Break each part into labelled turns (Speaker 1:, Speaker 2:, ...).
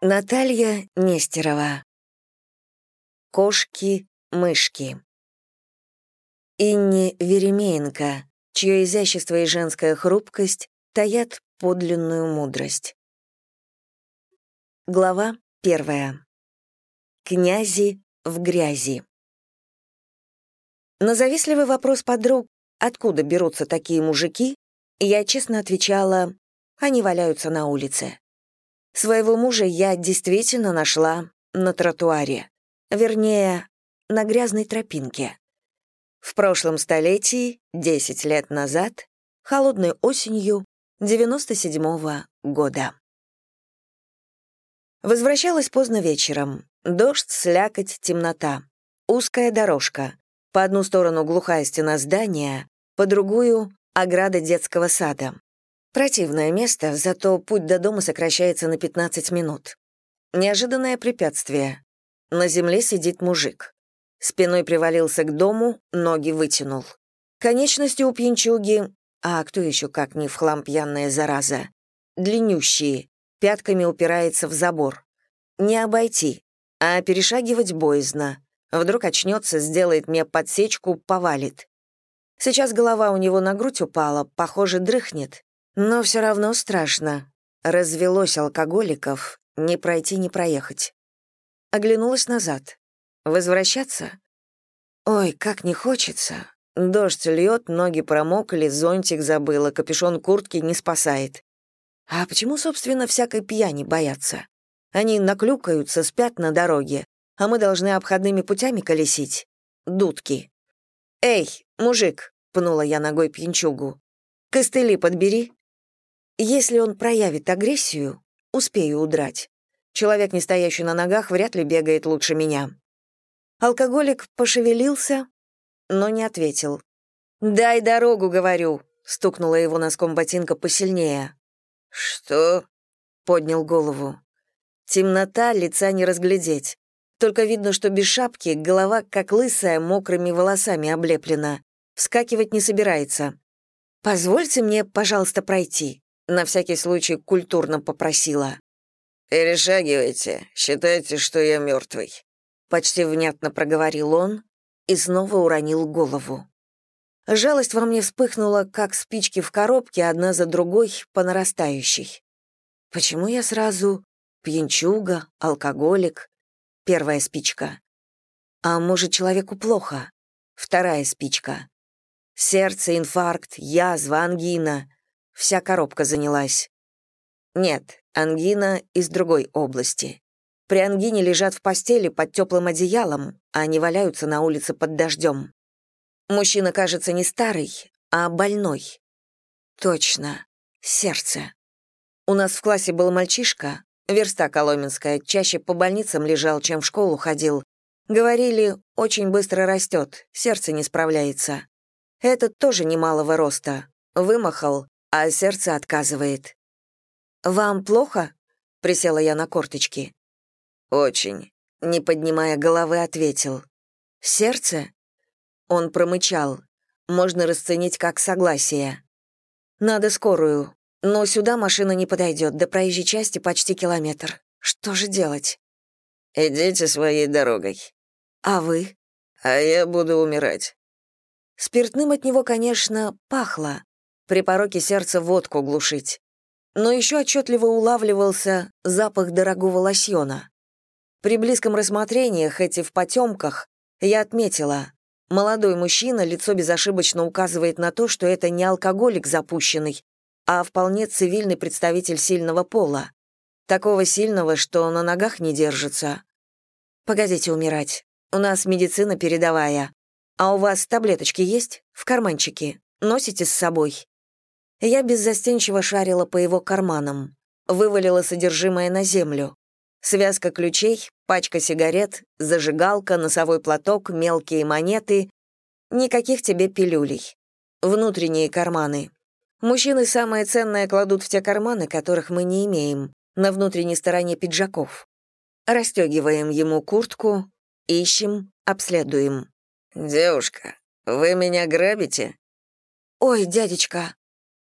Speaker 1: Наталья Нестерова. Кошки-мышки. Инни Веремеенко, чье изящество и женская хрупкость таят подлинную мудрость. Глава первая. Князи в грязи. На завистливый вопрос подруг, откуда берутся такие мужики, я честно отвечала, они валяются на улице. Своего мужа я действительно нашла на тротуаре. Вернее, на грязной тропинке. В прошлом столетии, 10 лет назад, холодной осенью 97-го года. Возвращалась поздно вечером. Дождь, слякоть, темнота. Узкая дорожка. По одну сторону глухая стена здания, по другую — ограда детского сада. Противное место, зато путь до дома сокращается на 15 минут. Неожиданное препятствие. На земле сидит мужик. Спиной привалился к дому, ноги вытянул. Конечности у пьянчуги, а кто еще как не в хлам пьяная зараза, длиннющие, пятками упирается в забор. Не обойти, а перешагивать боязно. Вдруг очнется, сделает мне подсечку, повалит. Сейчас голова у него на грудь упала, похоже, дрыхнет. Но все равно страшно. Развелось алкоголиков, не пройти, не проехать. Оглянулась назад. Возвращаться? Ой, как не хочется. Дождь льет, ноги промокли, зонтик забыла, капюшон куртки не спасает. А почему, собственно, всякой пьяни боятся? Они наклюкаются, спят на дороге, а мы должны обходными путями колесить. Дудки. «Эй, мужик!» — пнула я ногой пьянчугу. «Костыли подбери». Если он проявит агрессию, успею удрать. Человек, не стоящий на ногах, вряд ли бегает лучше меня. Алкоголик пошевелился, но не ответил. «Дай дорогу, говорю», — стукнула его носком ботинка посильнее. «Что?» — поднял голову. Темнота, лица не разглядеть. Только видно, что без шапки, голова, как лысая, мокрыми волосами облеплена. Вскакивать не собирается. «Позвольте мне, пожалуйста, пройти», на всякий случай культурно попросила.
Speaker 2: «Перешагивайте, считайте, что я мертвый», —
Speaker 1: почти внятно проговорил он и снова уронил голову. Жалость во мне вспыхнула, как спички в коробке, одна за другой, по нарастающей. Почему я сразу пьянчуга, алкоголик? Первая спичка. А может, человеку плохо? Вторая спичка. Сердце, инфаркт, язва, ангина. Вся коробка занялась. Нет, ангина из другой области. При ангине лежат в постели под теплым одеялом, а не валяются на улице под дождем. Мужчина кажется не старый, а больной. Точно, сердце. У нас в классе был мальчишка, верста коломенская, чаще по больницам лежал, чем в школу ходил. Говорили, очень быстро растет, сердце не справляется. Этот тоже немалого роста. Вымахал, а сердце отказывает. «Вам плохо?» — присела я на корточки.
Speaker 2: «Очень», —
Speaker 1: не поднимая головы, ответил. «Сердце?» Он промычал. Можно расценить как согласие. «Надо скорую, но сюда машина не подойдет, до проезжей части почти километр. Что же делать?»
Speaker 2: «Идите своей дорогой».
Speaker 1: «А вы?»
Speaker 2: «А я буду умирать».
Speaker 1: Спиртным от него, конечно, пахло, при пороке сердца водку глушить. Но еще отчетливо улавливался запах дорогого лосьона. При близком рассмотрении, хоть и в потемках, я отметила, молодой мужчина лицо безошибочно указывает на то, что это не алкоголик запущенный, а вполне цивильный представитель сильного пола. Такого сильного, что на ногах не держится. Погодите умирать. У нас медицина передовая. А у вас таблеточки есть? В карманчике. Носите с собой? Я беззастенчиво шарила по его карманам, вывалила содержимое на землю. Связка ключей, пачка сигарет, зажигалка, носовой платок, мелкие монеты. Никаких тебе пилюлей. Внутренние карманы. Мужчины самое ценное кладут в те карманы, которых мы не имеем, на внутренней стороне пиджаков. Растегиваем ему куртку, ищем, обследуем.
Speaker 2: «Девушка, вы меня грабите?»
Speaker 1: «Ой, дядечка».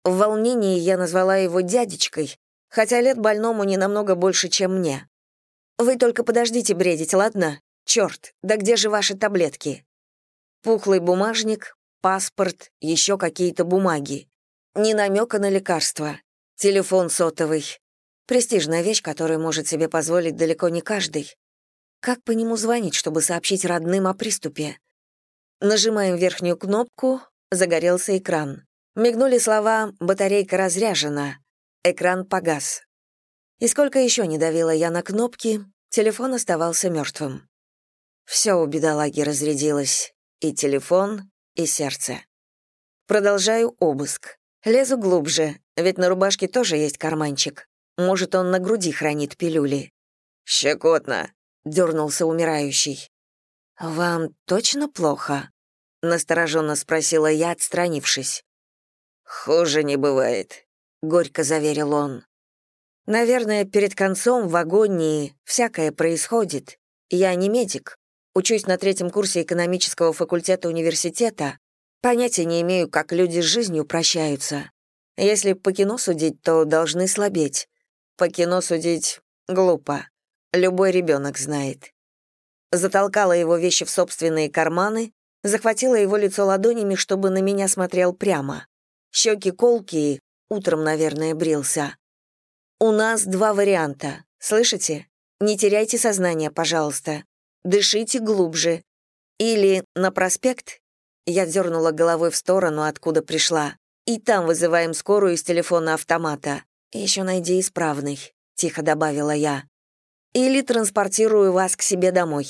Speaker 1: В волнении я назвала его дядечкой, хотя лет больному не намного больше, чем мне. «Вы только подождите бредить, ладно? Черт, да где же ваши таблетки?» Пухлый бумажник, паспорт, еще какие-то бумаги. Ни намека на лекарства. Телефон сотовый. Престижная вещь, которую может себе позволить далеко не каждый. Как по нему звонить, чтобы сообщить родным о приступе? Нажимаем верхнюю кнопку, загорелся экран. Мигнули слова «батарейка разряжена». Экран погас. И сколько еще не давила я на кнопки, телефон оставался мертвым. Все у бедолаги разрядилось. И телефон, и сердце. Продолжаю обыск. Лезу глубже, ведь на рубашке тоже есть карманчик. Может, он на груди хранит пилюли.
Speaker 2: «Щекотно», —
Speaker 1: дернулся умирающий. «Вам точно плохо?» — настороженно спросила я, отстранившись.
Speaker 2: «Хуже не бывает», — горько заверил он.
Speaker 1: «Наверное, перед концом в агонии всякое происходит. Я не медик, учусь на третьем курсе экономического факультета университета, понятия не имею, как люди с жизнью прощаются. Если по кино судить, то должны слабеть. По кино судить глупо. Любой ребенок знает. Затолкала его вещи в собственные карманы, захватила его лицо ладонями, чтобы на меня смотрел прямо. Щеки колкие, утром, наверное, брился. У нас два варианта. Слышите? Не теряйте сознание, пожалуйста. Дышите глубже. Или на проспект. Я дернула головой в сторону, откуда пришла. И там вызываем скорую из телефона автомата. «Еще найди исправный», — тихо добавила я. «Или транспортирую вас к себе домой.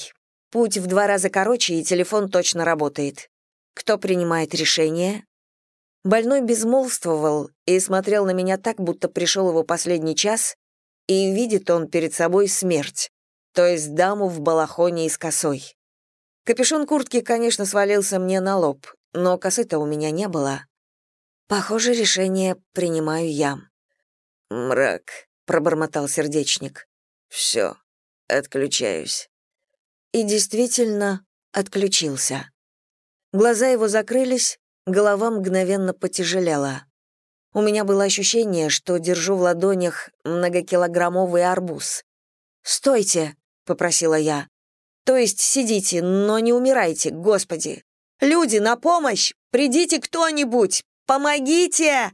Speaker 1: Путь в два раза короче, и телефон точно работает. Кто принимает решение?» Больной безмолвствовал и смотрел на меня так, будто пришел его последний час, и видит он перед собой смерть, то есть даму в балахоне и с косой. Капюшон куртки, конечно, свалился мне на лоб, но косы-то у меня не было. Похоже, решение принимаю я.
Speaker 2: «Мрак», —
Speaker 1: пробормотал сердечник.
Speaker 2: «Все, отключаюсь».
Speaker 1: И действительно отключился. Глаза его закрылись, голова мгновенно потяжелела. У меня было ощущение, что держу в ладонях многокилограммовый арбуз. «Стойте!» — попросила я. «То есть сидите, но не умирайте, господи! Люди, на помощь! Придите кто-нибудь! Помогите!»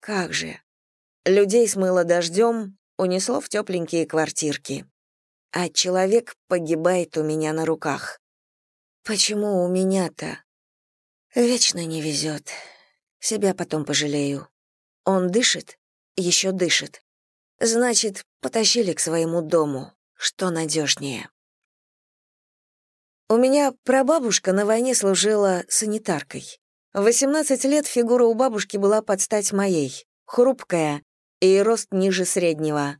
Speaker 1: Как же, Людей смыло дождем, унесло в тепленькие квартирки. А человек погибает у меня на руках. Почему у меня-то? Вечно не везет. Себя потом пожалею. Он дышит, еще дышит. Значит, потащили к своему дому, что надежнее. У меня прабабушка на войне служила санитаркой. В 18 лет фигура у бабушки была под стать моей, хрупкая, и рост ниже среднего.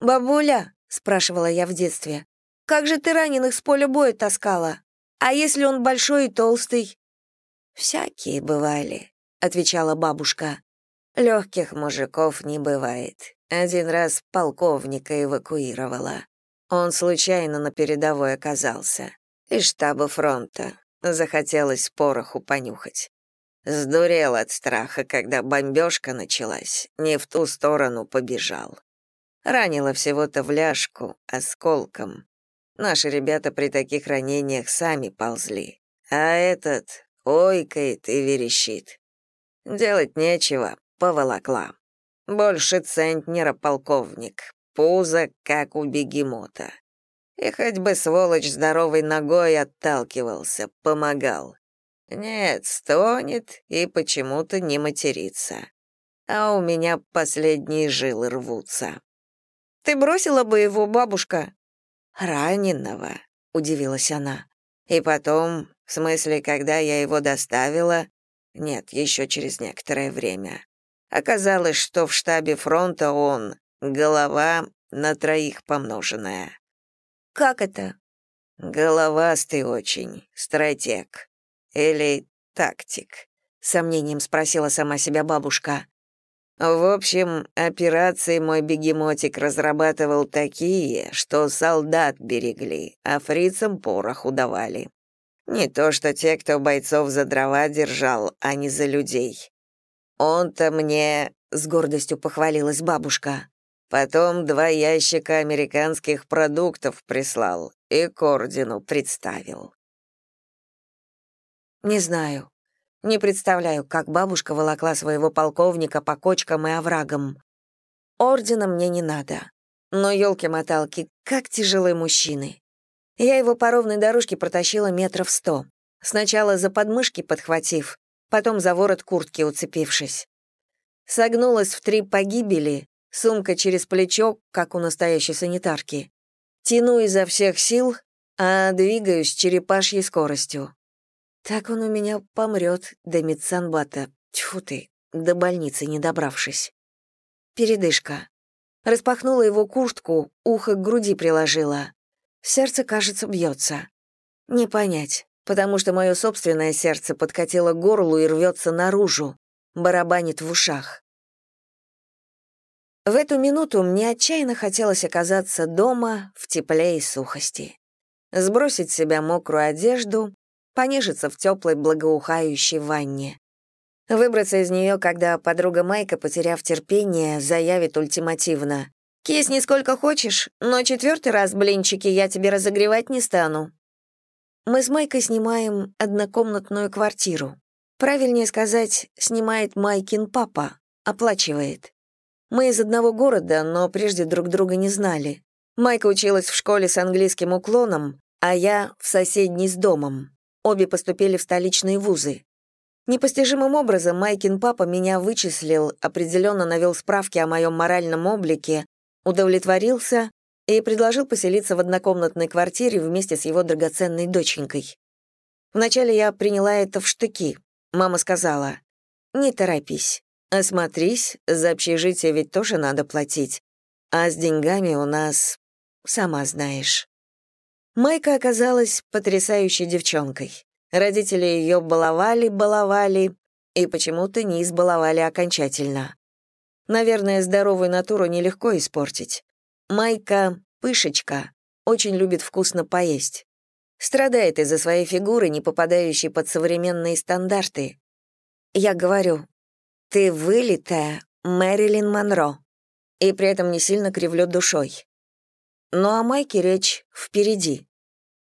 Speaker 1: «Бабуля», — спрашивала я в детстве, «как же ты раненых с поля боя таскала? А если он большой и толстый?» «Всякие бывали», — отвечала бабушка. «Легких мужиков не бывает. Один раз полковника эвакуировала. Он случайно на передовой оказался. Из штаба фронта. Захотелось пороху понюхать. Сдурел от страха, когда бомбежка началась, не в ту сторону побежал. Ранило всего-то в ляжку, осколком. Наши ребята при таких ранениях сами ползли. А этот ойкает и верещит. Делать нечего, поволокла. Больше центнера полковник, пузо, как у бегемота. И хоть бы сволочь здоровой ногой отталкивался, помогал. Нет, стонет и почему-то не матерится. А у меня последние жилы рвутся. Ты бросила бы его, бабушка? Раненого, удивилась она. И потом, в смысле, когда я его доставила, нет, еще через некоторое время, оказалось, что в штабе фронта он голова на троих помноженная. Как это? Головастый очень, стратег. Или тактик?» — сомнением спросила сама себя бабушка. «В общем, операции мой бегемотик разрабатывал такие, что солдат берегли, а фрицам пороху давали.
Speaker 2: Не то что те, кто бойцов за дрова держал, а не за людей. Он-то мне, — с гордостью похвалилась бабушка, потом два ящика американских продуктов прислал и к ордену представил.
Speaker 1: Не знаю. Не представляю, как бабушка волокла своего полковника по кочкам и оврагам. Ордена мне не надо. Но елки-моталки, как тяжелые мужчины. Я его по ровной дорожке протащила метров сто. Сначала за подмышки подхватив, потом за ворот куртки уцепившись. Согнулась в три погибели, сумка через плечо, как у настоящей санитарки. Тяну изо всех сил, а двигаюсь черепашьей скоростью. Так он у меня помрет до медсанбата. Тьфу ты, до больницы не добравшись. Передышка. Распахнула его куртку, ухо к груди приложила. Сердце, кажется, бьется. Не понять, потому что мое собственное сердце подкатило к горлу и рвется наружу, барабанит в ушах. В эту минуту мне отчаянно хотелось оказаться дома в тепле и сухости. Сбросить с себя мокрую одежду, понежиться в теплой благоухающей ванне. Выбраться из нее, когда подруга Майка, потеряв терпение, заявит ультимативно. «Кисни сколько хочешь, но четвертый раз блинчики я тебе разогревать не стану». Мы с Майкой снимаем однокомнатную квартиру. Правильнее сказать, снимает Майкин папа, оплачивает. Мы из одного города, но прежде друг друга не знали. Майка училась в школе с английским уклоном, а я в соседней с домом. Обе поступили в столичные вузы. Непостижимым образом Майкин папа меня вычислил, определенно навел справки о моем моральном облике, удовлетворился и предложил поселиться в однокомнатной квартире вместе с его драгоценной доченькой. Вначале я приняла это в штыки. Мама сказала, «Не торопись, осмотрись, за общежитие ведь тоже надо платить, а с деньгами у нас, сама знаешь». Майка оказалась потрясающей девчонкой. Родители ее баловали, баловали и почему-то не избаловали окончательно. Наверное, здоровую натуру нелегко испортить. Майка — пышечка, очень любит вкусно поесть. Страдает из-за своей фигуры, не попадающей под современные стандарты. Я говорю, ты вылитая Мэрилин Монро, и при этом не сильно кривлю душой. Ну а Майке речь впереди.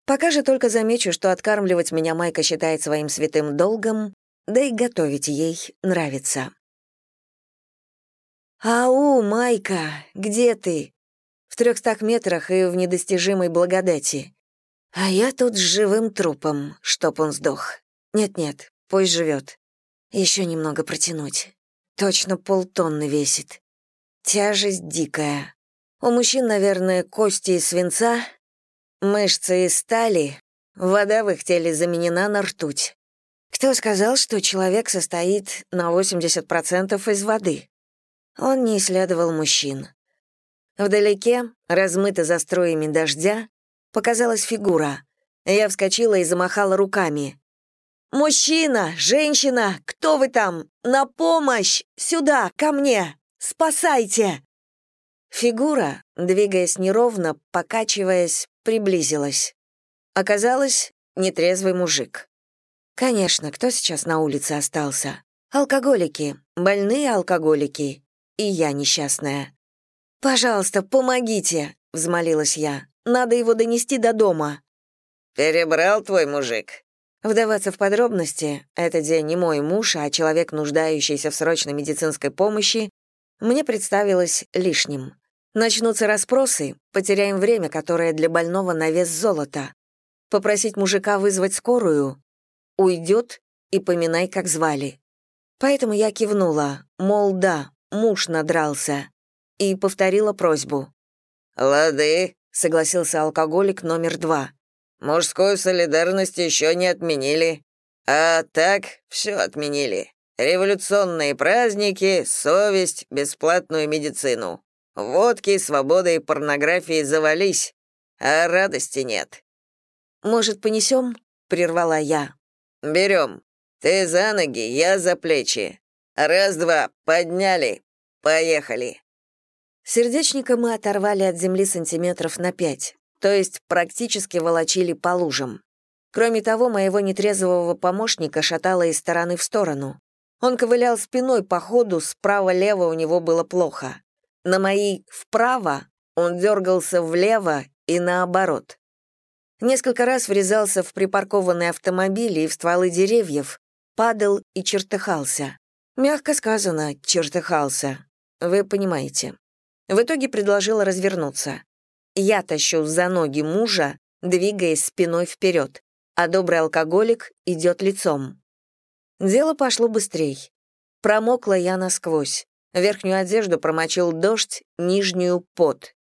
Speaker 1: Пока же только замечу, что откармливать меня Майка считает своим святым долгом, да и готовить ей нравится. «Ау, Майка, где ты?» В трехстах метрах и в недостижимой благодати. А я тут с живым трупом, чтоб он сдох. Нет-нет, пусть живет. Еще немного протянуть. Точно полтонны весит. Тяжесть дикая. У мужчин, наверное, кости из свинца, Мышцы из стали, вода в их теле заменена на ртуть. Кто сказал, что человек состоит на 80% из воды? Он не исследовал мужчин. Вдалеке, размыто за строями дождя, показалась фигура. Я вскочила и замахала руками. «Мужчина! Женщина! Кто вы там? На помощь! Сюда, ко мне! Спасайте!» Фигура, двигаясь неровно, покачиваясь, приблизилась. Оказалось, нетрезвый мужик. Конечно, кто сейчас на улице остался? Алкоголики, больные алкоголики. И я несчастная. «Пожалуйста, помогите!» — взмолилась я. «Надо его донести до дома».
Speaker 2: «Перебрал твой мужик?»
Speaker 1: Вдаваться в подробности, это день не мой муж, а человек, нуждающийся в срочной медицинской помощи, мне представилось лишним. Начнутся расспросы, потеряем время, которое для больного на вес золота. Попросить мужика вызвать скорую? Уйдет и поминай, как звали. Поэтому я кивнула, мол, да, муж надрался, и повторила просьбу.
Speaker 2: «Лады», —
Speaker 1: согласился алкоголик номер два.
Speaker 2: «Мужскую солидарность еще не отменили. А так все отменили. Революционные праздники, совесть, бесплатную медицину. Водки, свободы и порнографии завались, а радости нет.
Speaker 1: «Может, понесем?» — прервала я.
Speaker 2: «Берем. Ты за ноги, я за плечи. Раз-два, подняли. Поехали».
Speaker 1: Сердечника мы оторвали от земли сантиметров на пять, то есть практически волочили по лужам. Кроме того, моего нетрезвого помощника шатало из стороны в сторону. Он ковылял спиной по ходу, справа-лево у него было плохо. На мои «вправо» он дергался влево и наоборот. Несколько раз врезался в припаркованные автомобили и в стволы деревьев, падал и чертыхался. Мягко сказано, чертыхался. Вы понимаете. В итоге предложила развернуться. Я тащу за ноги мужа, двигаясь спиной вперед, а добрый алкоголик идет лицом. Дело пошло быстрей. Промокла я насквозь. Верхнюю одежду промочил дождь, нижнюю — пот.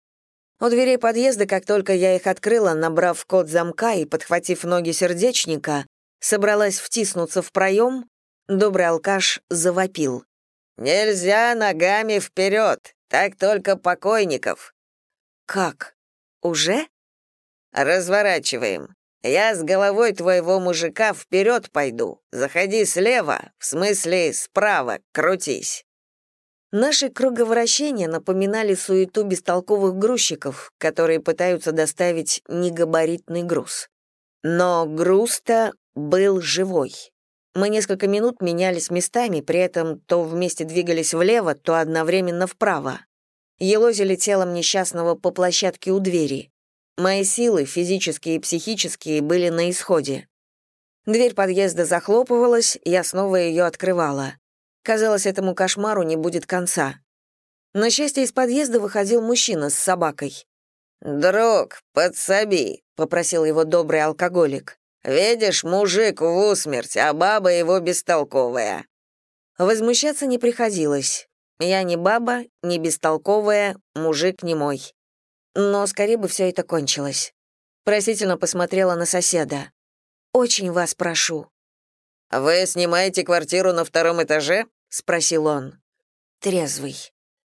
Speaker 1: У дверей подъезда, как только я их открыла, набрав код замка и подхватив ноги сердечника, собралась втиснуться в проем, добрый алкаш завопил. «Нельзя ногами вперед, так только покойников». «Как? Уже?» «Разворачиваем. Я с головой твоего мужика вперед пойду. Заходи слева, в смысле справа, крутись». Наши круговращения напоминали суету бестолковых грузчиков, которые пытаются доставить негабаритный груз. Но груз-то был живой. Мы несколько минут менялись местами, при этом то вместе двигались влево, то одновременно вправо. Елозили телом несчастного по площадке у двери. Мои силы, физические и психические, были на исходе. Дверь подъезда захлопывалась, я снова ее открывала. Казалось, этому кошмару не будет конца. На счастье, из подъезда выходил мужчина с собакой. «Друг, подсоби», — попросил его добрый алкоголик. Видишь, мужик в усмерть, а баба его бестолковая». Возмущаться не приходилось. Я не баба, не бестолковая, мужик не мой. Но скорее бы все это кончилось. Просительно посмотрела на соседа. «Очень вас прошу». «Вы снимаете квартиру на втором этаже?» — спросил он. «Трезвый.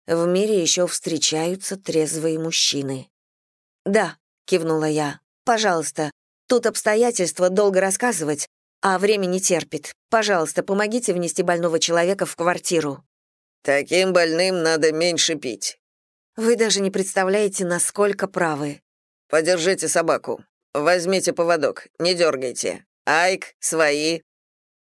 Speaker 1: В мире еще встречаются трезвые мужчины». «Да», — кивнула я. «Пожалуйста, Тут обстоятельства долго рассказывать, а время не терпит. Пожалуйста, помогите внести больного человека в квартиру». «Таким больным надо меньше пить». «Вы даже не представляете, насколько правы». «Подержите собаку. Возьмите поводок, не дергайте. Айк, свои.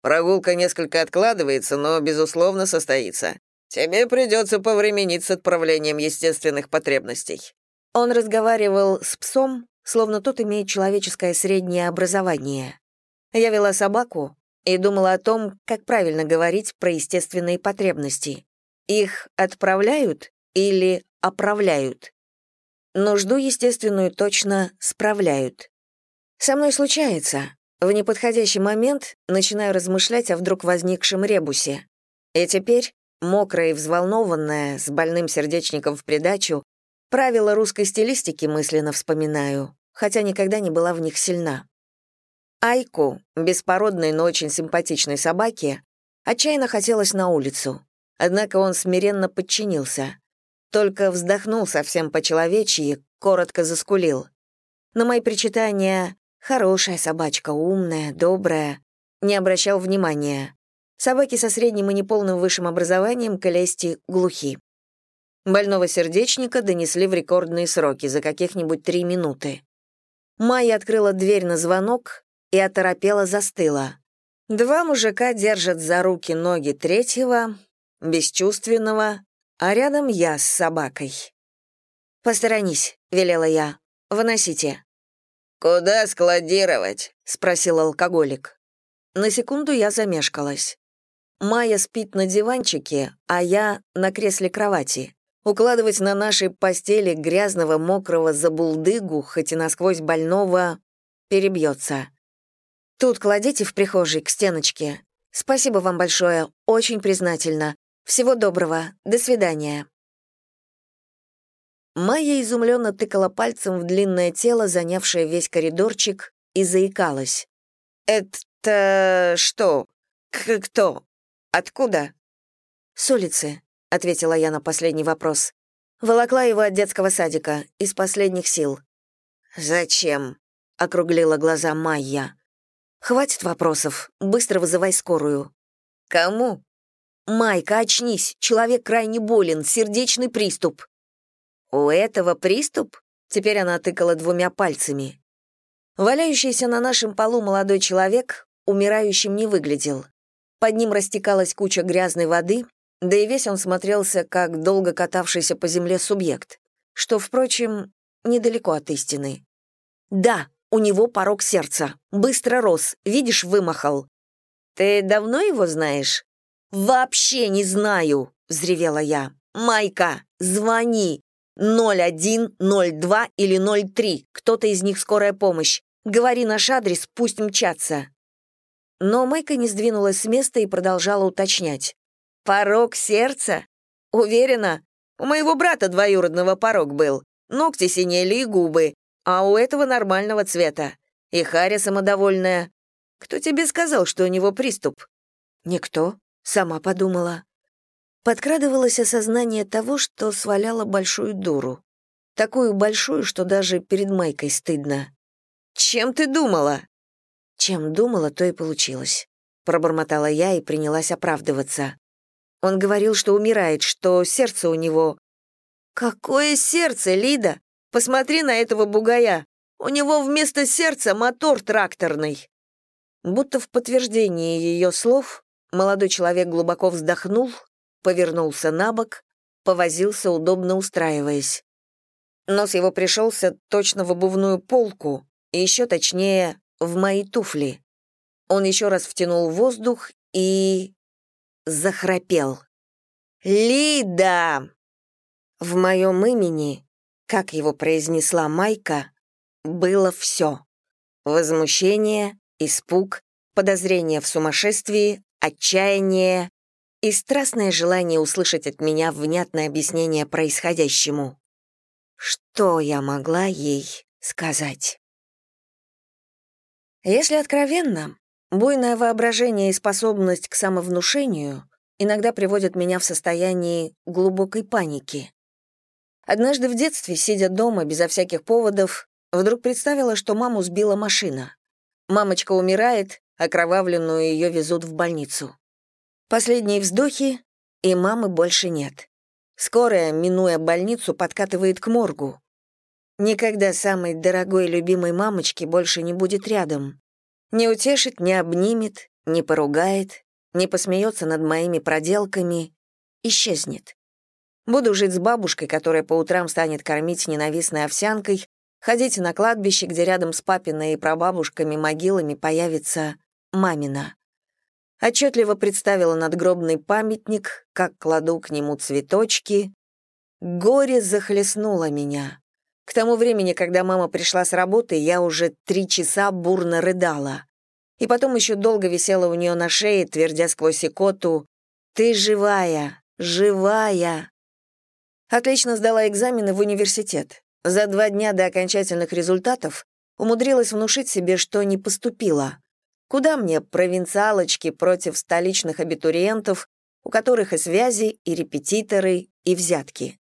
Speaker 1: Прогулка несколько откладывается, но, безусловно, состоится. Тебе придется повременить с отправлением естественных потребностей». Он разговаривал с псом, словно тот имеет человеческое среднее образование. Я вела собаку и думала о том, как правильно говорить про естественные потребности. Их отправляют или оправляют? Нужду естественную точно справляют. Со мной случается. В неподходящий момент начинаю размышлять о вдруг возникшем ребусе. И теперь, мокрая и взволнованная, с больным сердечником в придачу, правила русской стилистики мысленно вспоминаю хотя никогда не была в них сильна. Айку, беспородной, но очень симпатичной собаке, отчаянно хотелось на улицу, однако он смиренно подчинился. Только вздохнул совсем по-человечьи, коротко заскулил. На мои причитания «хорошая собачка, умная, добрая» не обращал внимания. Собаки со средним и неполным высшим образованием к глухи. Больного сердечника донесли в рекордные сроки, за каких-нибудь три минуты. Майя открыла дверь на звонок и оторопела застыла. Два мужика держат за руки ноги третьего, бесчувственного, а рядом я с собакой. «Посторонись», — велела я. «Выносите». «Куда складировать?» — спросил алкоголик. На секунду я замешкалась. Майя спит на диванчике, а я на кресле кровати. Укладывать на нашей постели грязного, мокрого забулдыгу, хоть и насквозь больного, перебьется. Тут кладите в прихожей к стеночке. Спасибо вам большое, очень признательна. Всего доброго, до свидания. Майя изумленно тыкала пальцем в длинное тело, занявшее весь коридорчик, и заикалась. «Это что? К кто? Откуда?» «С улицы. — ответила я на последний вопрос. «Волокла его от детского садика, из последних сил». «Зачем?» — округлила глаза Майя. «Хватит вопросов, быстро вызывай скорую». «Кому?» «Майка, очнись, человек крайне болен, сердечный приступ». «У этого приступ?» Теперь она тыкала двумя пальцами. Валяющийся на нашем полу молодой человек умирающим не выглядел. Под ним растекалась куча грязной воды, да и весь он смотрелся как долго катавшийся по земле субъект, что, впрочем, недалеко от истины. Да, у него порог сердца, быстро рос, видишь, вымахал. «Ты давно его знаешь?» «Вообще не знаю», — взревела я. «Майка, звони! 01, 02 или 03, кто-то из них скорая помощь. Говори наш адрес, пусть мчатся». Но Майка не сдвинулась с места и продолжала уточнять. «Порог сердца? Уверена? У моего брата двоюродного порог был. Ногти синели и губы, а у этого нормального цвета. И Харя самодовольная. Кто тебе сказал, что у него приступ?» «Никто», — сама подумала. Подкрадывалось осознание того, что сваляла большую дуру. Такую большую, что даже перед Майкой стыдно. «Чем ты думала?» «Чем думала, то и получилось», — пробормотала я и принялась оправдываться. Он говорил, что умирает, что сердце у него... «Какое сердце, Лида? Посмотри на этого бугая. У него вместо сердца мотор тракторный». Будто в подтверждение ее слов, молодой человек глубоко вздохнул, повернулся на бок, повозился, удобно устраиваясь. Нос его пришелся точно в обувную полку, и еще точнее, в мои туфли. Он еще раз втянул воздух и... захрапел. «Лида!» В моем имени, как его произнесла Майка, было все. Возмущение, испуг, подозрение в сумасшествии, отчаяние и страстное желание услышать от меня внятное объяснение происходящему. Что я могла ей сказать? Если откровенно, буйное воображение и способность к самовнушению иногда приводят меня в состояние глубокой паники. Однажды в детстве, сидя дома безо всяких поводов, вдруг представила, что маму сбила машина. Мамочка умирает, окровавленную ее везут в больницу. Последние вздохи, и мамы больше нет. Скорая, минуя больницу, подкатывает к моргу. Никогда самой дорогой и любимой мамочки больше не будет рядом. Не утешит, не обнимет, не поругает, не посмеется над моими проделками, исчезнет. Буду жить с бабушкой, которая по утрам станет кормить ненавистной овсянкой, ходить на кладбище, где рядом с папиной и прабабушками могилами появится мамина. Отчетливо представила надгробный памятник, как кладу к нему цветочки. Горе захлестнуло меня. К тому времени, когда мама пришла с работы, я уже три часа бурно рыдала. И потом еще долго висела у нее на шее, твердя сквозь икоту «Ты живая, живая!». Отлично сдала экзамены в университет. За два дня до окончательных результатов умудрилась внушить себе, что не поступила. Куда мне, провинциалочки, против столичных абитуриентов, у которых и связи, и репетиторы, и взятки?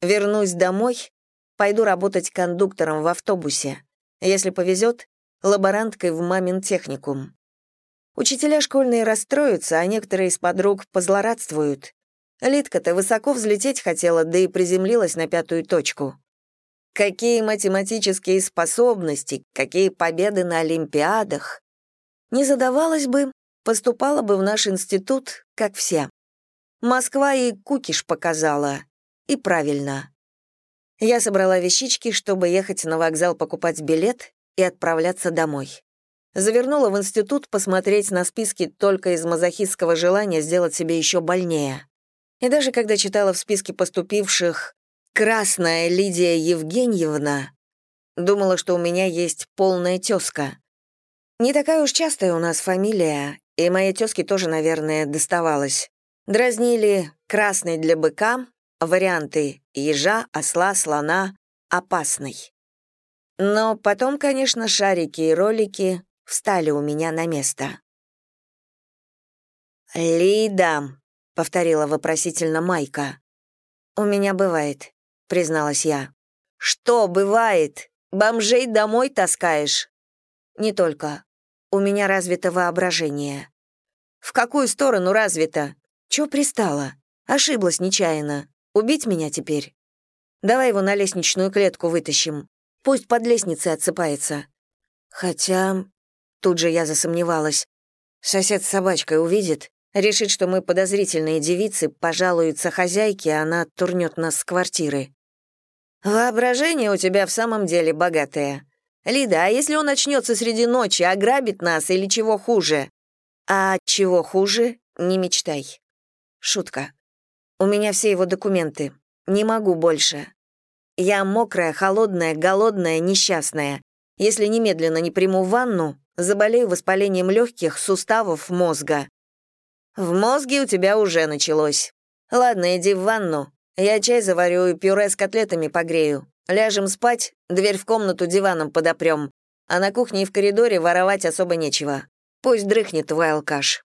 Speaker 1: Вернусь домой, пойду работать кондуктором в автобусе. Если повезет, лаборанткой в мамин техникум. Учителя школьные расстроятся, а некоторые из подруг позлорадствуют. Литка-то высоко взлететь хотела, да и приземлилась на пятую точку. Какие математические способности, какие победы на Олимпиадах. Не задавалась бы, поступала бы в наш институт, как все. Москва и кукиш показала. И правильно. Я собрала вещички, чтобы ехать на вокзал покупать билет и отправляться домой. Завернула в институт посмотреть на списки только из мазохистского желания сделать себе еще больнее. И даже когда читала в списке поступивших «Красная Лидия Евгеньевна», думала, что у меня есть полная тезка. Не такая уж частая у нас фамилия, и моей тёзке тоже, наверное, доставалось. Дразнили «красный для быка», варианты «ежа», «осла», «слона», «опасный». Но потом, конечно, шарики и ролики встали у меня на место. «Лида», — повторила вопросительно Майка. «У меня бывает», — призналась я. «Что бывает? Бомжей домой таскаешь?» «Не только. У меня развито воображение. В какую сторону развито? Чё пристала? Ошиблась нечаянно. Убить меня теперь? Давай его на лестничную клетку вытащим. Пусть под лестницей отсыпается. Хотя... Тут же я засомневалась. Сосед с собачкой увидит, решит, что мы подозрительные девицы, пожалуются хозяйке, а она турнет нас с квартиры. Воображение у тебя в самом деле богатое. Лида, а если он очнется среди ночи, ограбит нас или чего хуже? А чего хуже, не мечтай. Шутка. У меня все его документы. Не могу больше. Я мокрая, холодная, голодная, несчастная. Если немедленно не приму ванну, заболею воспалением легких, суставов, мозга. В мозге у тебя уже началось. Ладно, иди в ванну. Я чай заварю и пюре с котлетами погрею. Ляжем спать, дверь в комнату диваном подопрем, а на кухне и в коридоре воровать особо нечего. Пусть дрыхнет твой алкаш.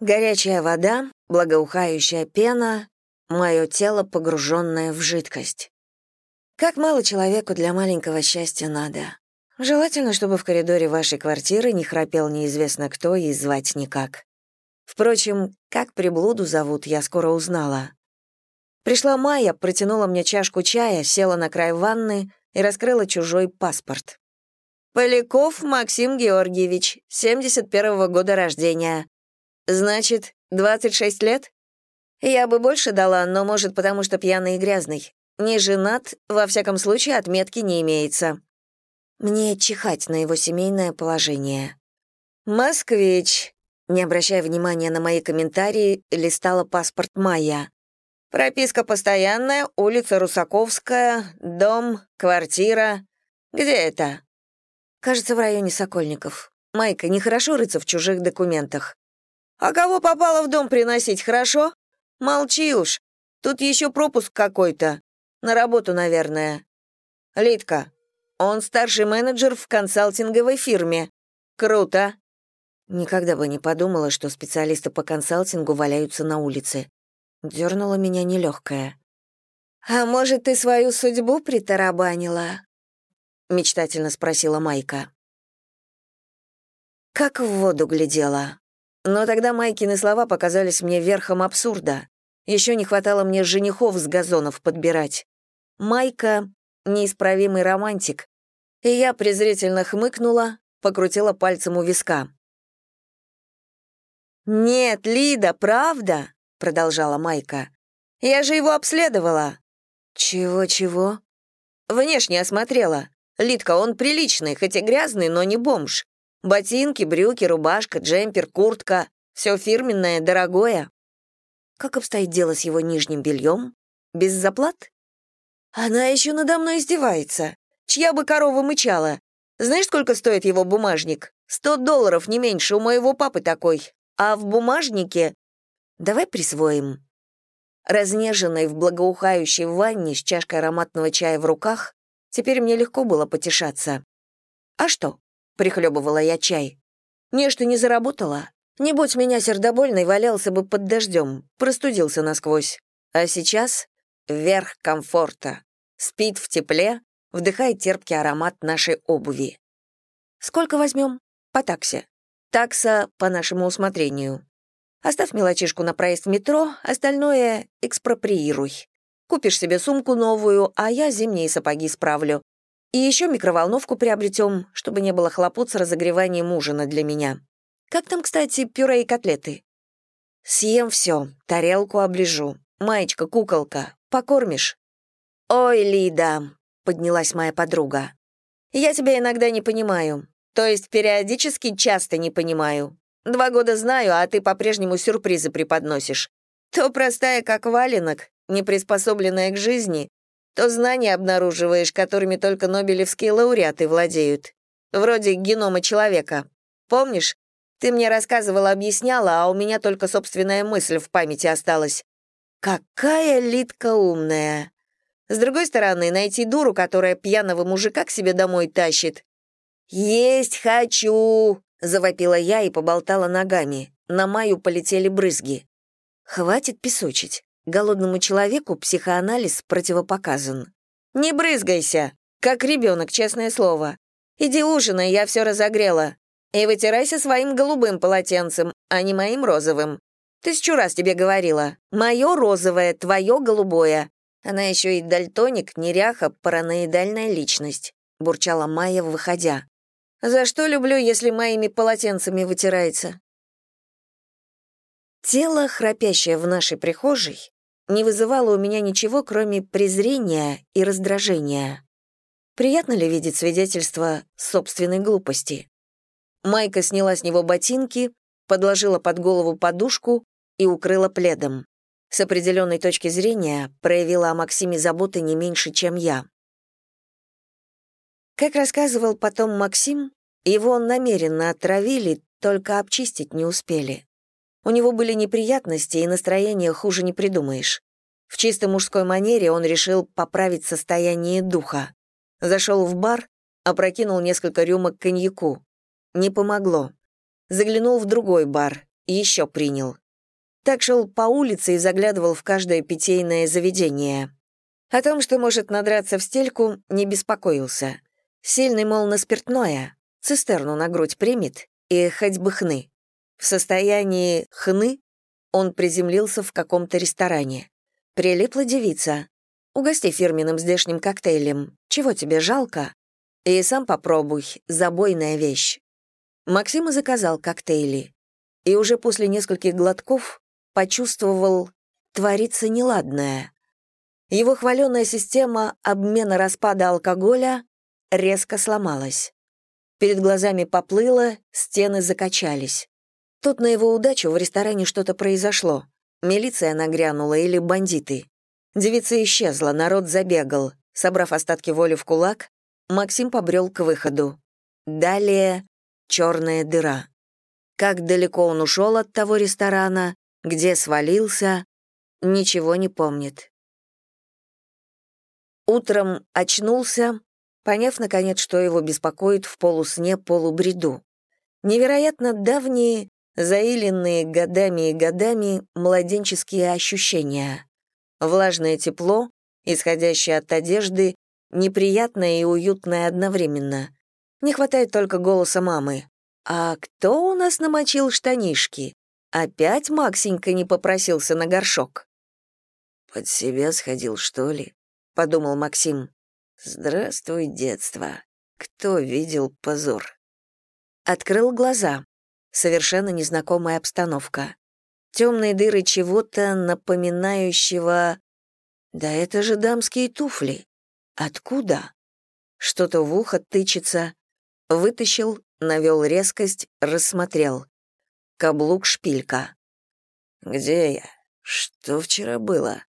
Speaker 1: Горячая вода, благоухающая пена, мое тело, погруженное в жидкость. Как мало человеку для маленького счастья надо. Желательно, чтобы в коридоре вашей квартиры не храпел неизвестно кто и звать никак. Впрочем, как приблуду зовут, я скоро узнала. Пришла Майя, протянула мне чашку чая, села на край ванны и раскрыла чужой паспорт. «Поляков Максим Георгиевич, 71-го года рождения. Значит, 26 лет?» «Я бы больше дала, но, может, потому что пьяный и грязный. Не женат, во всяком случае, отметки не имеется. Мне чихать на его семейное положение. «Москвич», не обращая внимания на мои комментарии, листала паспорт Майя. Прописка постоянная, улица Русаковская, дом, квартира. Где это? Кажется, в районе Сокольников. Майка, нехорошо рыться в чужих документах. А кого попало в дом приносить, хорошо? Молчи уж. Тут еще пропуск какой-то. На работу, наверное. Литка, он старший менеджер в консалтинговой фирме. Круто. Никогда бы не подумала, что специалисты по консалтингу валяются на улице. Дернула меня нелегкая. «А может, ты свою судьбу притарабанила?» — мечтательно спросила Майка. Как в воду глядела. Но тогда Майкины слова показались мне верхом абсурда. Еще не хватало мне женихов с газонов подбирать. Майка — неисправимый романтик. И я презрительно хмыкнула, покрутила пальцем у виска. «Нет, Лида, правда?» — продолжала Майка. «Я же его обследовала». «Чего-чего?» «Внешне осмотрела. Лидка, он приличный, хоть и грязный, но не бомж. Ботинки, брюки, рубашка, джемпер, куртка. Все фирменное, дорогое». «Как обстоит дело с его нижним бельем? Без заплат?» «Она еще надо мной издевается. Чья бы корова мычала? Знаешь, сколько стоит его бумажник? Сто долларов, не меньше, у моего папы такой. А в бумажнике Давай присвоим». Разнеженной в благоухающей ванне с чашкой ароматного чая в руках, теперь мне легко было потешаться. «А что?» — прихлебывала я чай. «Нечто не заработала. Не будь меня сердобольной, валялся бы под дождем, простудился насквозь. А сейчас — верх комфорта. Спит в тепле, вдыхает терпкий аромат нашей обуви. Сколько возьмем? По таксе. Такса по нашему усмотрению. Оставь мелочишку на проезд в метро, остальное экспроприируй. Купишь себе сумку новую, а я зимние сапоги справлю. И еще микроволновку приобретем, чтобы не было хлопот с разогреванием ужина для меня. Как там, кстати, пюре и котлеты? Съем все, тарелку оближу. Маечка, куколка, покормишь? Ой, Лида, поднялась моя подруга. Я тебя иногда не понимаю. То есть периодически часто не понимаю. Два года знаю, а ты по-прежнему сюрпризы преподносишь. То простая, как валенок, не приспособленная к жизни, то знания обнаруживаешь, которыми только нобелевские лауреаты владеют. Вроде генома человека. Помнишь? Ты мне рассказывала, объясняла, а у меня только собственная мысль в памяти осталась. Какая Литка умная. С другой стороны, найти дуру, которая пьяного мужика к себе домой тащит. «Есть хочу!» — завопила я и поболтала ногами. На Маю полетели брызги. «Хватит песочить. Голодному человеку психоанализ противопоказан». «Не брызгайся! Как ребенок, честное слово. Иди ужинай, я все разогрела. И вытирайся своим голубым полотенцем, а не моим розовым. Тысячу раз тебе говорила. Мое розовое, твое голубое. Она еще и дальтоник, неряха, параноидальная личность», — бурчала Майя, выходя. За что люблю, если моими полотенцами вытирается?» Тело, храпящее в нашей прихожей, не вызывало у меня ничего, кроме презрения и раздражения. Приятно ли видеть свидетельство собственной глупости? Майка сняла с него ботинки, подложила под голову подушку и укрыла пледом. С определенной точки зрения проявила о Максиме заботы не меньше, чем я. Как рассказывал потом Максим, его намеренно отравили, только обчистить не успели. У него были неприятности, и настроение хуже не придумаешь. В чисто мужской манере он решил поправить состояние духа. Зашел в бар, опрокинул несколько рюмок коньяку. Не помогло. Заглянул в другой бар, еще принял. Так шел по улице и заглядывал в каждое питейное заведение. О том, что может надраться в стельку, не беспокоился. Сильный, мол, на спиртное, цистерну на грудь примет и хоть бы хны. В состоянии хны он приземлился в каком-то ресторане. Прилипла девица. Угости фирменным здешним коктейлем. Чего тебе жалко? И сам попробуй, забойная вещь. Максим заказал коктейли. И уже после нескольких глотков почувствовал, творится неладное. Его хваленая система обмена распада алкоголя резко сломалась. Перед глазами поплыло, стены закачались. Тут на его удачу в ресторане что-то произошло. Милиция нагрянула или бандиты. Девица исчезла, народ забегал. Собрав остатки воли в кулак, Максим побрел к выходу. Далее черная дыра. Как далеко он ушел от того ресторана, где свалился, ничего не помнит. Утром очнулся, поняв, наконец, что его беспокоит в полусне-полубреду. Невероятно давние, заиленные годами и годами младенческие ощущения. Влажное тепло, исходящее от одежды, неприятное и уютное одновременно. Не хватает только голоса мамы. «А кто у нас намочил штанишки? Опять Максенька не попросился на горшок?»
Speaker 2: «Под себя сходил, что ли?» — подумал Максим. «Здравствуй, детство. Кто видел позор?»
Speaker 1: Открыл глаза совершенно незнакомая обстановка. Темные дыры чего-то напоминающего... Да это же дамские туфли. Откуда? Что-то в ухо тычется. Вытащил, навел резкость, рассмотрел. Каблук-шпилька.
Speaker 2: «Где я? Что вчера было?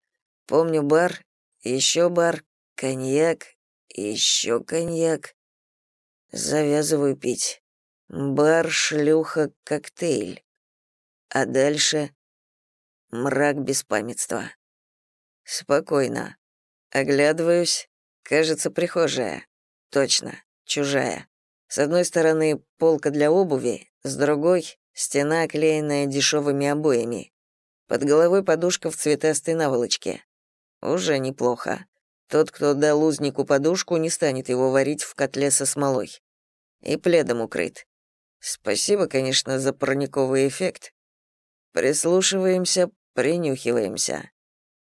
Speaker 2: Помню бар, еще бар, коньяк, еще коньяк. Завязываю пить. Бар, шлюха, коктейль. А дальше мрак беспамятства. Спокойно. Оглядываюсь. Кажется, прихожая. Точно, чужая. С одной стороны полка для обуви, с другой — стена, оклеенная дешевыми обоями. Под головой подушка в цветастой наволочке. Уже неплохо. Тот, кто дал узнику подушку, не станет его варить в котле со смолой. И пледом укрыт. Спасибо, конечно, за парниковый эффект. Прислушиваемся, принюхиваемся.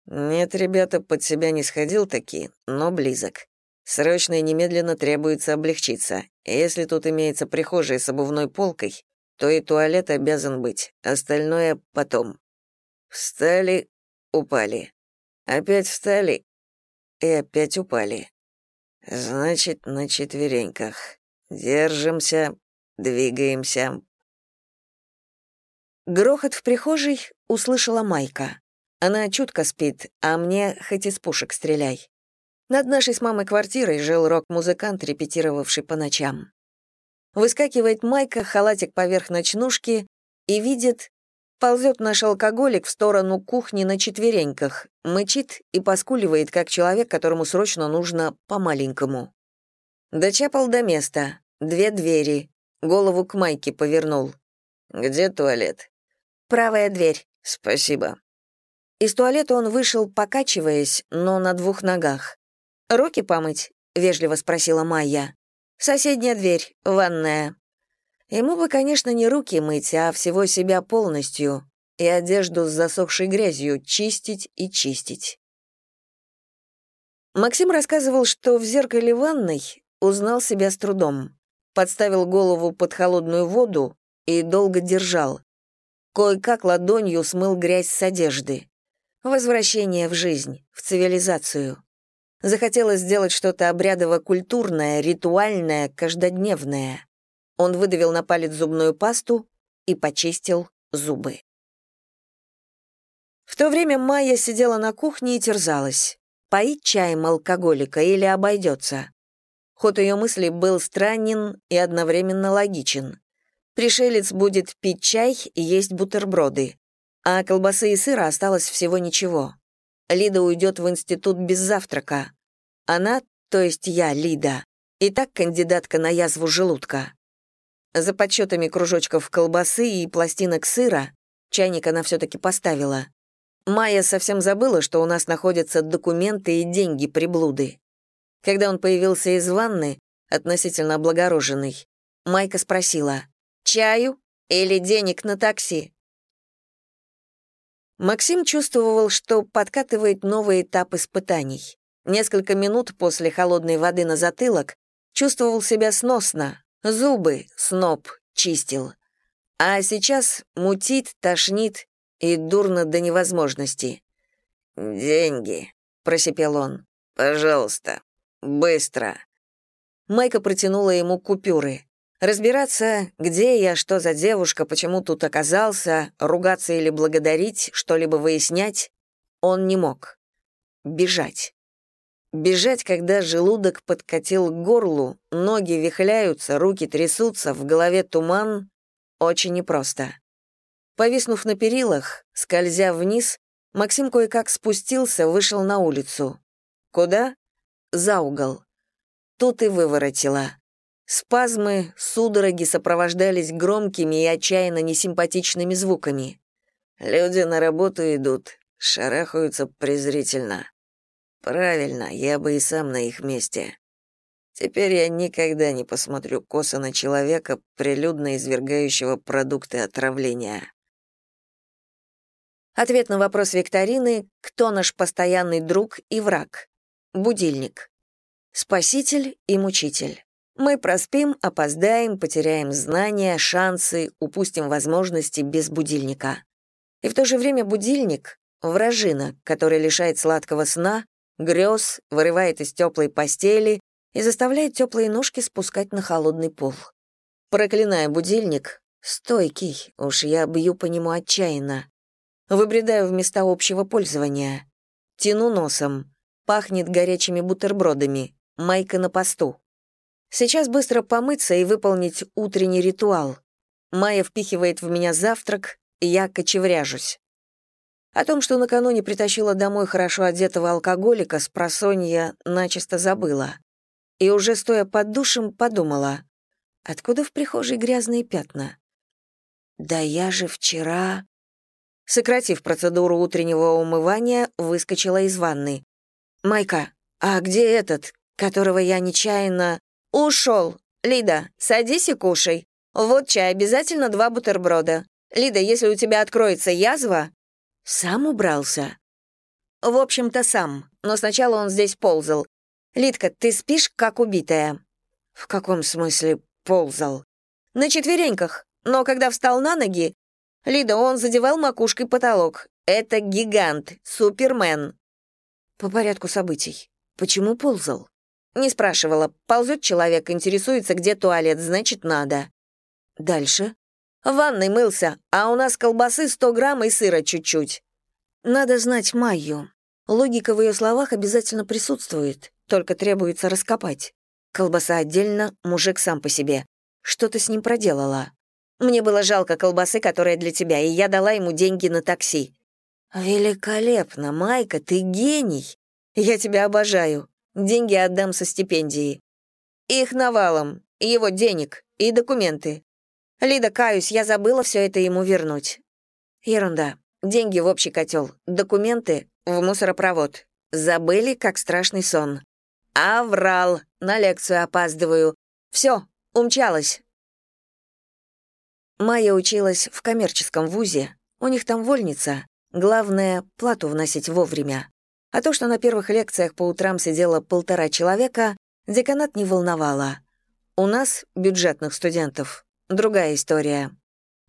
Speaker 2: Нет, ребята, под себя не сходил таки, но близок. Срочно и немедленно требуется облегчиться. Если тут имеется прихожая с обувной полкой, то и туалет обязан быть, остальное потом. Встали, упали. Опять встали и опять упали. Значит, на четвереньках. Держимся, Двигаемся».
Speaker 1: Грохот в прихожей услышала Майка. Она чутко спит, а мне хоть из пушек стреляй. Над нашей с мамой квартирой жил рок-музыкант, репетировавший по ночам. Выскакивает Майка, халатик поверх ночнушки, и видит, ползет наш алкоголик в сторону кухни на четвереньках, мычит и поскуливает, как человек, которому срочно нужно по-маленькому. Дочапал до места. Две двери. Голову к Майке повернул.
Speaker 2: «Где туалет?»
Speaker 1: «Правая дверь».
Speaker 2: «Спасибо».
Speaker 1: Из туалета он вышел, покачиваясь, но на двух ногах. «Руки помыть?» — вежливо спросила Майя. «Соседняя дверь, ванная». Ему бы, конечно, не руки мыть, а всего себя полностью, и одежду с засохшей грязью чистить и чистить. Максим рассказывал, что в зеркале ванной узнал себя с трудом. подставил голову под холодную воду и долго держал. Кое-как ладонью смыл грязь с одежды. Возвращение в жизнь, в цивилизацию. Захотелось сделать что-то обрядово-культурное, ритуальное, каждодневное. Он выдавил на палец зубную пасту и почистил зубы. В то время Майя сидела на кухне и терзалась. Поить чаем алкоголика или обойдется? Ход ее мыслей был странен и одновременно логичен. Пришелец будет пить чай и есть бутерброды, а колбасы и сыра осталось всего ничего. Лида уйдет в институт без завтрака. Она, то есть я, Лида, и так кандидатка на язву желудка. За подсчетами кружочков колбасы и пластинок сыра чайник она все-таки поставила. Майя совсем забыла, что у нас находятся документы и деньги приблуды. Когда он появился из ванны, относительно облагороженный, Майка спросила, «Чаю или денег на такси?» Максим чувствовал, что подкатывает новый этап испытаний. Несколько минут после холодной воды на затылок чувствовал себя сносно, зубы сноб чистил. А сейчас мутит, тошнит и дурно до невозможности.
Speaker 2: «Деньги», — просипел он. «Пожалуйста, быстро».
Speaker 1: Майка протянула ему купюры. Разбираться, где я, что за девушка, почему тут оказался, ругаться или благодарить, что-либо выяснять, он не мог. Бежать. Бежать, когда желудок подкатил к горлу, ноги вихляются, руки трясутся, в голове туман, очень непросто. Повиснув на перилах, скользя вниз, Максим кое-как спустился, вышел на улицу. Куда? За угол. Тут и выворотило. Спазмы, судороги сопровождались громкими и отчаянно несимпатичными звуками.
Speaker 2: Люди на работу идут, шарахаются презрительно. Правильно, я бы и сам на их месте. Теперь я никогда не посмотрю косо на человека, прилюдно извергающего продукты отравления.
Speaker 1: Ответ на вопрос викторины «Кто наш постоянный друг и враг?» Будильник. Спаситель и мучитель. Мы проспим, опоздаем, потеряем знания, шансы, упустим возможности без будильника. И в то же время будильник — вражина, который лишает сладкого сна, грез, вырывает из теплой постели и заставляет теплые ножки спускать на холодный пол. Проклиная будильник, стойкий, уж я бью по нему отчаянно. Выбредаю в места общего пользования. Тяну носом. Пахнет горячими бутербродами. Майка на посту. Сейчас быстро помыться и выполнить утренний ритуал. Майя впихивает в меня завтрак, я кочевряжусь. О том, что накануне притащила домой хорошо одетого алкоголика, с просонья начисто забыла. И уже стоя под душем, подумала, откуда в прихожей грязные пятна? Да я же вчера... Сократив процедуру утреннего умывания, выскочила из ванны. «Майка, а где этот, которого я нечаянно...» «Ушел. Лида, садись и кушай. Вот чай, обязательно два бутерброда. Лида, если у тебя откроется язва...» «Сам убрался?» «В общем-то, сам. Но сначала он здесь ползал. Лидка, ты спишь, как убитая?» «В каком смысле ползал?» «На четвереньках. Но когда встал на ноги... Лида, он задевал макушкой потолок. Это гигант, супермен». «По порядку событий. Почему ползал?» Не спрашивала. Ползет человек, интересуется, где туалет, значит, надо. Дальше. В ванной мылся, а у нас колбасы 100 грамм и сыра чуть-чуть. Надо знать Майю. Логика в ее словах обязательно присутствует, только требуется раскопать. Колбаса отдельно, мужик сам по себе. Что ты с ним проделала? Мне было жалко колбасы, которая для тебя, и я дала ему деньги на такси. Великолепно, Майка, ты гений. Я тебя обожаю. Деньги отдам со стипендии. Их навалом, его денег и документы. Лида, каюсь, я забыла все это ему вернуть. Ерунда. Деньги в общий котел, документы в мусоропровод. Забыли, как страшный сон. А врал, на лекцию опаздываю. Все, умчалась. Майя училась в коммерческом вузе. У них там вольница. Главное — плату вносить вовремя. А то, что на первых лекциях по утрам сидело полтора человека, деканат не волновало. У нас, бюджетных студентов, другая история.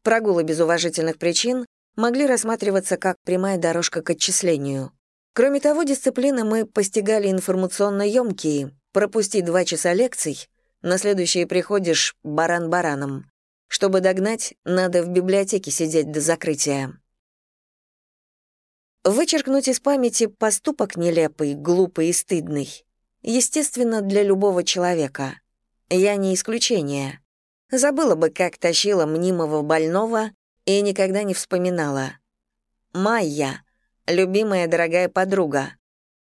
Speaker 1: Прогулы без уважительных причин могли рассматриваться как прямая дорожка к отчислению. Кроме того, дисциплины мы постигали информационно емкие. Пропусти два часа лекций, на следующие приходишь баран бараном. Чтобы догнать, надо в библиотеке сидеть до закрытия. Вычеркнуть из памяти поступок нелепый, глупый и стыдный. Естественно, для любого человека. Я не исключение. Забыла бы, как тащила мнимого больного и никогда не вспоминала. Майя, любимая дорогая подруга.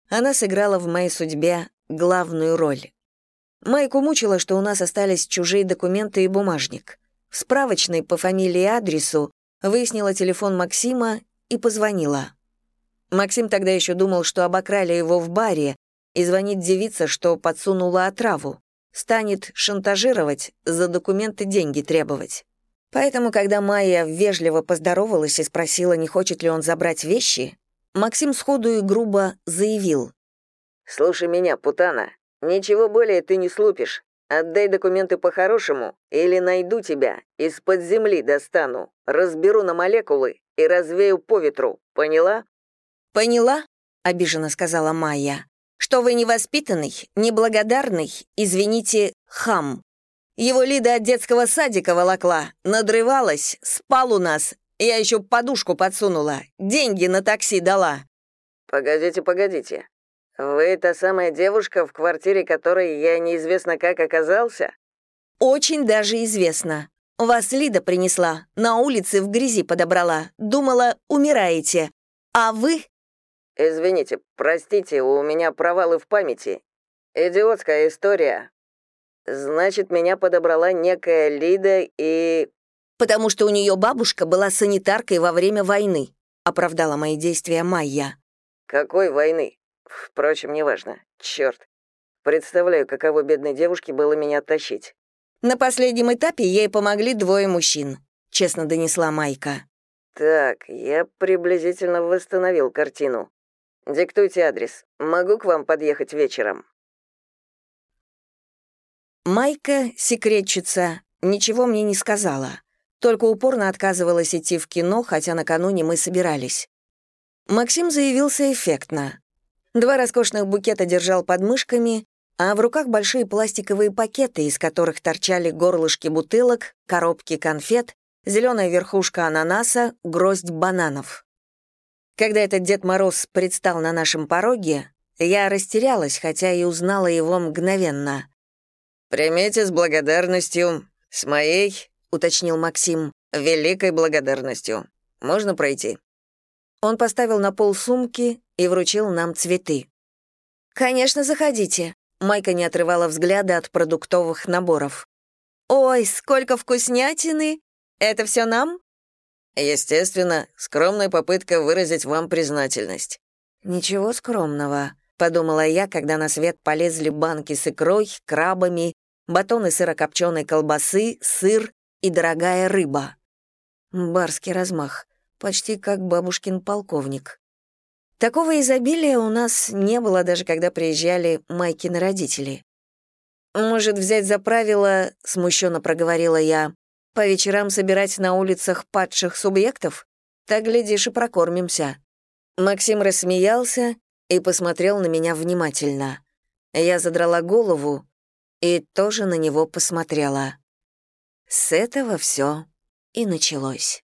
Speaker 1: Она сыграла в моей судьбе главную роль. Майку мучило, что у нас остались чужие документы и бумажник. В справочной по фамилии и адресу выяснила телефон Максима и позвонила. Максим тогда еще думал, что обокрали его в баре, и звонит девица, что подсунула отраву. Станет шантажировать, за документы деньги требовать. Поэтому, когда Майя вежливо поздоровалась и спросила, не хочет ли он забрать вещи, Максим сходу и грубо заявил.
Speaker 2: «Слушай меня, путана, ничего более ты не слупишь. Отдай документы по-хорошему, или найду тебя, из-под земли достану, разберу на молекулы и развею по ветру, поняла?»
Speaker 1: «Поняла?» — обиженно сказала Майя. «Что вы невоспитанный, неблагодарный, извините, хам. Его Лида от детского садика волокла, надрывалась, спал у нас. Я еще подушку подсунула, деньги на такси дала».
Speaker 2: «Погодите, погодите. Вы та самая девушка, в квартире которой я неизвестно как оказался?»
Speaker 1: «Очень даже известно. Вас Лида принесла, на улице в грязи подобрала. Думала, умираете. А вы
Speaker 2: «Извините, простите, у меня провалы в памяти. Идиотская история. Значит, меня подобрала некая Лида и...»
Speaker 1: «Потому что у нее бабушка была санитаркой во время войны», оправдала мои действия Майя.
Speaker 2: «Какой войны? Впрочем, неважно. Черт. Представляю, каково бедной девушке было меня тащить».
Speaker 1: «На последнем этапе ей помогли двое мужчин», — честно донесла Майка.
Speaker 2: «Так, я приблизительно восстановил картину. Диктуйте адрес. Могу к вам подъехать вечером?»
Speaker 1: Майка, секретчица, ничего мне не сказала. Только упорно отказывалась идти в кино, хотя накануне мы собирались. Максим заявился эффектно. Два роскошных букета держал под мышками, а в руках большие пластиковые пакеты, из которых торчали горлышки бутылок, коробки конфет, зеленая верхушка ананаса, гроздь бананов. Когда этот Дед Мороз предстал на нашем пороге, я растерялась, хотя и узнала его мгновенно.
Speaker 2: «Примите с благодарностью, с моей», — уточнил Максим, — «великой благодарностью. Можно пройти?»
Speaker 1: Он поставил на пол сумки и вручил нам цветы. «Конечно, заходите», — Майка не отрывала взгляда от продуктовых наборов. «Ой, сколько вкуснятины! Это все нам?»
Speaker 2: Естественно, скромная попытка выразить вам признательность.
Speaker 1: Ничего скромного, подумала я, когда на свет полезли банки с икрой, крабами, батоны сырокопченой колбасы, сыр и дорогая рыба. Барский размах, почти как бабушкин полковник. Такого изобилия у нас не было даже когда приезжали Майкины родители. «Может, взять за правило, — смущенно проговорила я, по вечерам собирать на улицах падших субъектов? Так, глядишь, и прокормимся». Максим рассмеялся и посмотрел на меня внимательно. Я задрала голову и тоже на него посмотрела. С этого все и началось.